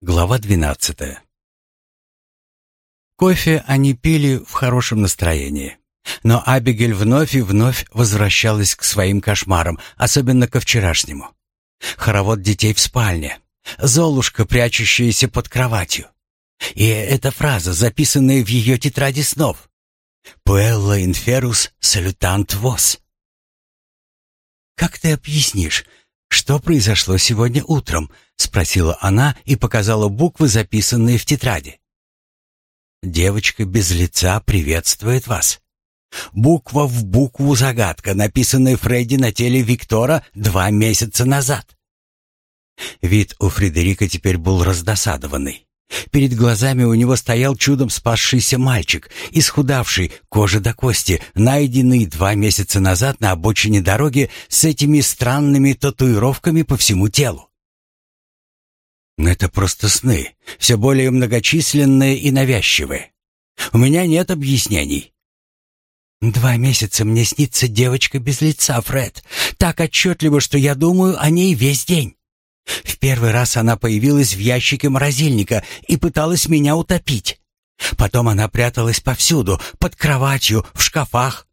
Глава двенадцатая. Кофе они пили в хорошем настроении. Но Абигель вновь и вновь возвращалась к своим кошмарам, особенно ко вчерашнему. Хоровод детей в спальне. Золушка, прячущаяся под кроватью. И эта фраза, записанная в ее тетради снов. «Пуэлла инферус салютант вос». «Как ты объяснишь, что произошло сегодня утром?» — спросила она и показала буквы, записанные в тетради. «Девочка без лица приветствует вас». Буква в букву загадка, написанная Фредди на теле Виктора два месяца назад. Вид у Фредерика теперь был раздосадованный. Перед глазами у него стоял чудом спасшийся мальчик, исхудавший, кожа до кости, найденный два месяца назад на обочине дороги с этими странными татуировками по всему телу. Это просто сны, все более многочисленные и навязчивые. У меня нет объяснений. Два месяца мне снится девочка без лица, Фред. Так отчетливо, что я думаю о ней весь день. В первый раз она появилась в ящике морозильника и пыталась меня утопить. Потом она пряталась повсюду, под кроватью, в шкафах.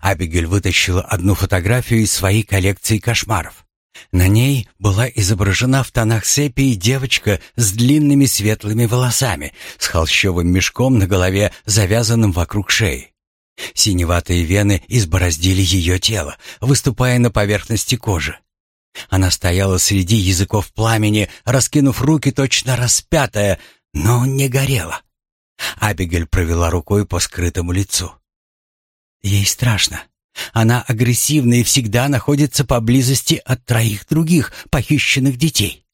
Абигель вытащила одну фотографию из своей коллекции кошмаров. На ней была изображена в тонах сепии девочка с длинными светлыми волосами, с холщовым мешком на голове, завязанным вокруг шеи. Синеватые вены избороздили ее тело, выступая на поверхности кожи. Она стояла среди языков пламени, раскинув руки точно распятая, но не горела. Абигель провела рукой по скрытому лицу. Ей страшно. Она агрессивна и всегда находится поблизости от троих других похищенных детей.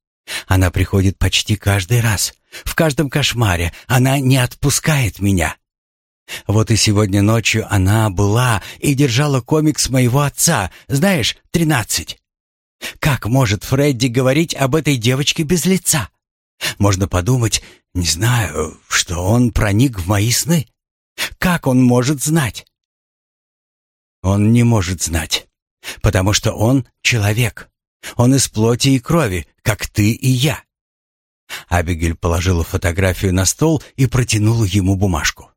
Она приходит почти каждый раз. В каждом кошмаре она не отпускает меня. Вот и сегодня ночью она была и держала комикс моего отца, знаешь, тринадцать. Как может Фредди говорить об этой девочке без лица? Можно подумать, не знаю, что он проник в мои сны. Как он может знать? Он не может знать, потому что он человек. Он из плоти и крови, как ты и я. Абигель положила фотографию на стол и протянула ему бумажку.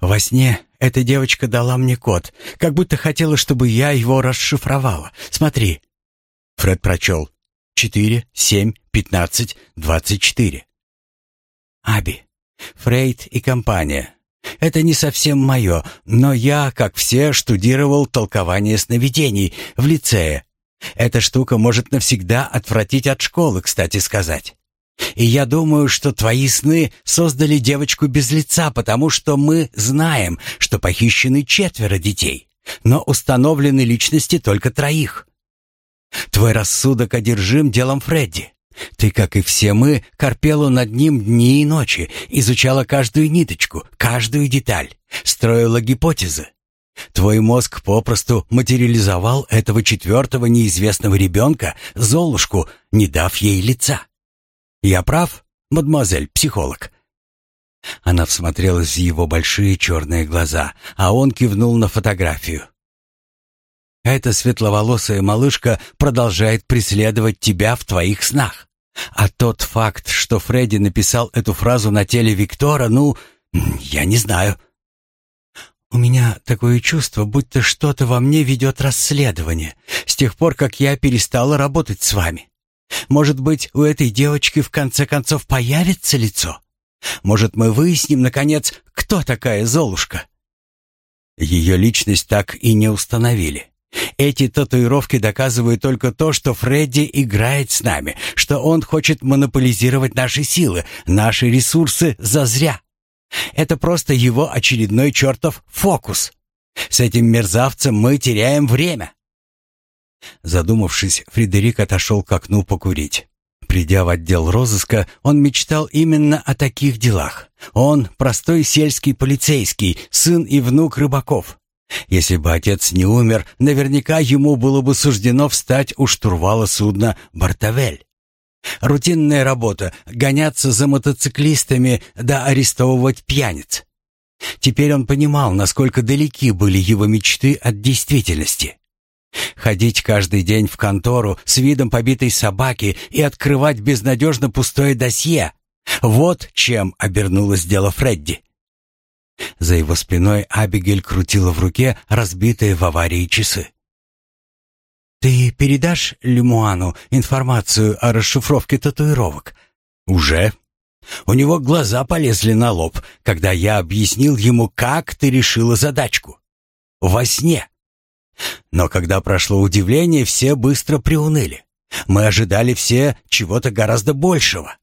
Во сне эта девочка дала мне код, как будто хотела, чтобы я его расшифровала. Смотри. Фред прочел. Четыре, семь, пятнадцать, двадцать четыре. Аби, Фрейд и компания. Это не совсем мое, но я, как все, штудировал толкование сновидений в лицее. Эта штука может навсегда отвратить от школы, кстати сказать. И я думаю, что твои сны создали девочку без лица, потому что мы знаем, что похищены четверо детей, но установлены личности только троих. Твой рассудок одержим делом Фредди. Ты, как и все мы, корпела над ним дни и ночи, изучала каждую ниточку, каждую деталь, строила гипотезы. Твой мозг попросту материализовал этого четвертого неизвестного ребенка, Золушку, не дав ей лица. Я прав, мадемуазель, психолог?» Она всмотрелась в его большие черные глаза, а он кивнул на фотографию. Эта светловолосая малышка продолжает преследовать тебя в твоих снах. А тот факт, что Фредди написал эту фразу на теле Виктора, ну, я не знаю. У меня такое чувство, будто что-то во мне ведет расследование, с тех пор, как я перестала работать с вами. Может быть, у этой девочки в конце концов появится лицо? Может, мы выясним, наконец, кто такая Золушка? Ее личность так и не установили. Эти татуировки доказывают только то, что Фредди играет с нами, что он хочет монополизировать наши силы, наши ресурсы зазря. Это просто его очередной чертов фокус. С этим мерзавцем мы теряем время. Задумавшись, Фредерик отошел к окну покурить. Придя в отдел розыска, он мечтал именно о таких делах. Он простой сельский полицейский, сын и внук рыбаков. Если бы отец не умер, наверняка ему было бы суждено встать у штурвала судна «Бартавель». Рутинная работа — гоняться за мотоциклистами да арестовывать пьяниц. Теперь он понимал, насколько далеки были его мечты от действительности. Ходить каждый день в контору с видом побитой собаки и открывать безнадежно пустое досье. Вот чем обернулось дело Фредди. За его спиной Абигель крутила в руке разбитые в аварии часы. «Ты передашь Лемуану информацию о расшифровке татуировок?» «Уже», у него глаза полезли на лоб, когда я объяснил ему, как ты решила задачку. Во сне. Но когда прошло удивление, все быстро приуныли. Мы ожидали все чего-то гораздо большего.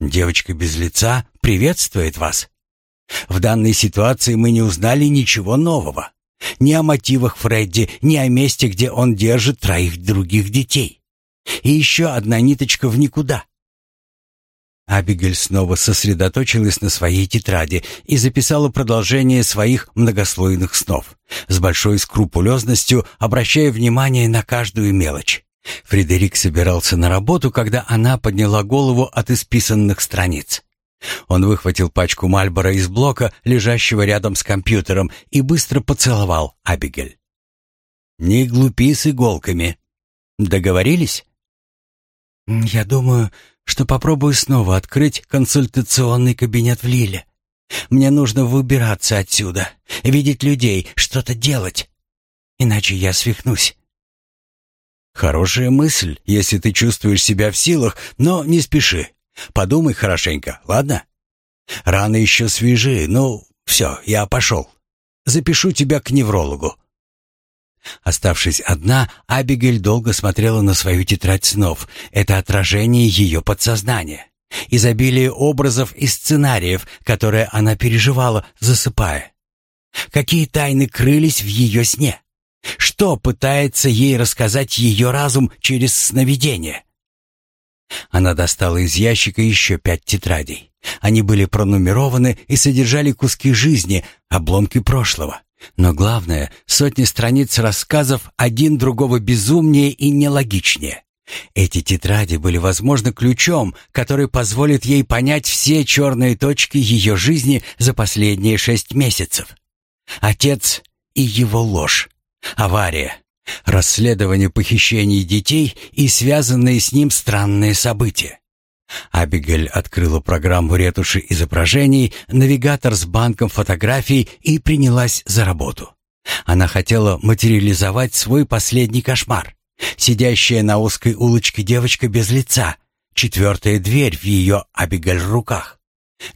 Девочка без лица приветствует вас. В данной ситуации мы не узнали ничего нового. Ни о мотивах Фредди, ни о месте, где он держит троих других детей. И еще одна ниточка в никуда. Абигель снова сосредоточилась на своей тетради и записала продолжение своих многослойных снов, с большой скрупулезностью обращая внимание на каждую мелочь. Фредерик собирался на работу, когда она подняла голову от исписанных страниц. Он выхватил пачку Мальбора из блока, лежащего рядом с компьютером, и быстро поцеловал Абигель. «Не глупи с иголками. Договорились?» «Я думаю, что попробую снова открыть консультационный кабинет в Лиле. Мне нужно выбираться отсюда, видеть людей, что-то делать. Иначе я свихнусь. Хорошая мысль, если ты чувствуешь себя в силах, но не спеши. Подумай хорошенько, ладно? Раны еще свежи, ну, все, я пошел. Запишу тебя к неврологу. Оставшись одна, Абигель долго смотрела на свою тетрадь снов. Это отражение ее подсознания. Изобилие образов и сценариев, которые она переживала, засыпая. Какие тайны крылись в ее сне? Что пытается ей рассказать ее разум через сновидение? Она достала из ящика еще пять тетрадей. Они были пронумерованы и содержали куски жизни, обломки прошлого. Но главное, сотни страниц рассказов один другого безумнее и нелогичнее. Эти тетради были, возможно, ключом, который позволит ей понять все черные точки ее жизни за последние шесть месяцев. Отец и его ложь. Авария. Расследование похищений детей и связанные с ним странные события. Абигель открыла программу ретуши изображений, навигатор с банком фотографий и принялась за работу. Она хотела материализовать свой последний кошмар. Сидящая на узкой улочке девочка без лица, четвертая дверь в ее Абигель руках.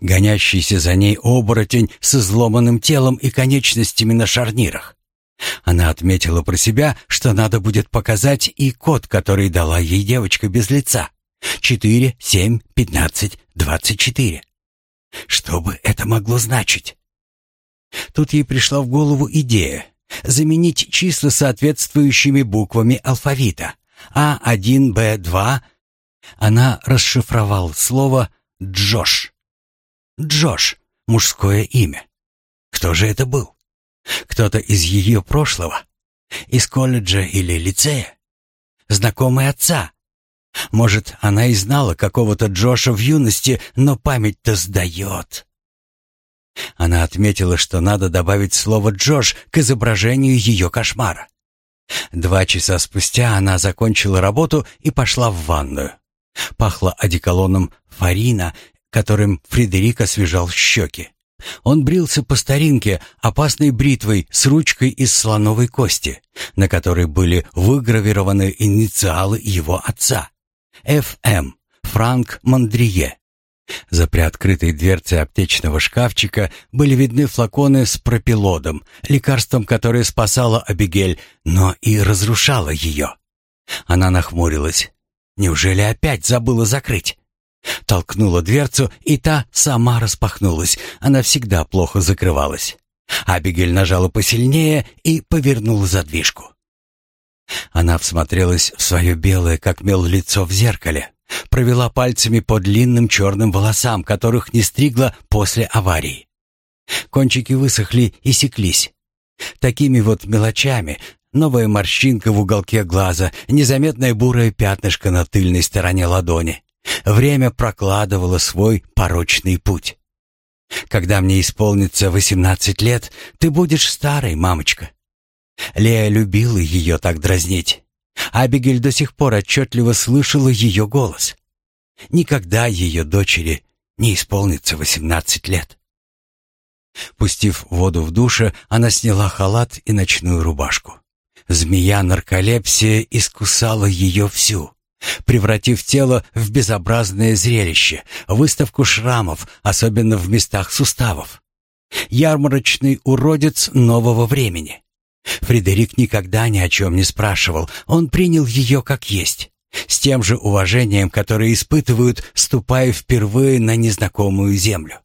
Гонящийся за ней оборотень с изломанным телом и конечностями на шарнирах. Она отметила про себя, что надо будет показать и код, который дала ей девочка без лица. Четыре, семь, пятнадцать, двадцать четыре. Что бы это могло значить? Тут ей пришла в голову идея заменить числа соответствующими буквами алфавита. А1, Б2. Она расшифровала слово «Джош». Джош — мужское имя. Кто же это был? Кто-то из ее прошлого? Из колледжа или лицея? Знакомый отца? Может, она и знала какого-то Джоша в юности, но память-то сдает. Она отметила, что надо добавить слово «Джош» к изображению ее кошмара. Два часа спустя она закончила работу и пошла в ванную. Пахло одеколоном «Фарина», которым Фредерик освежал щеки. Он брился по старинке опасной бритвой с ручкой из слоновой кости, на которой были выгравированы инициалы его отца. Ф.М. Франк Мандрие. За приоткрытой дверцей аптечного шкафчика были видны флаконы с пропилодом, лекарством, которое спасало Абигель, но и разрушало ее. Она нахмурилась. Неужели опять забыла закрыть? Толкнула дверцу, и та сама распахнулась. Она всегда плохо закрывалась. Абигель нажала посильнее и повернула задвижку. Она всмотрелась в свое белое, как мел, лицо в зеркале, провела пальцами по длинным черным волосам, которых не стригла после аварии. Кончики высохли и секлись. Такими вот мелочами, новая морщинка в уголке глаза, незаметное бурое пятнышко на тыльной стороне ладони. Время прокладывало свой порочный путь. Когда мне исполнится восемнадцать лет, ты будешь старой, мамочка. Лея любила ее так дразнить. Абигель до сих пор отчетливо слышала ее голос. Никогда ее дочери не исполнится восемнадцать лет. Пустив воду в душе, она сняла халат и ночную рубашку. Змея нарколепсия искусала ее всю, превратив тело в безобразное зрелище, выставку шрамов, особенно в местах суставов. Ярмарочный уродец нового времени. Фредерик никогда ни о чем не спрашивал, он принял ее как есть, с тем же уважением, которое испытывают, ступая впервые на незнакомую землю.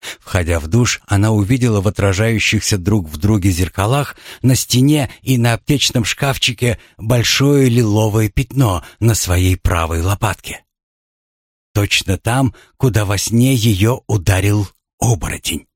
Входя в душ, она увидела в отражающихся друг в друге зеркалах на стене и на аптечном шкафчике большое лиловое пятно на своей правой лопатке. Точно там, куда во сне ее ударил оборотень.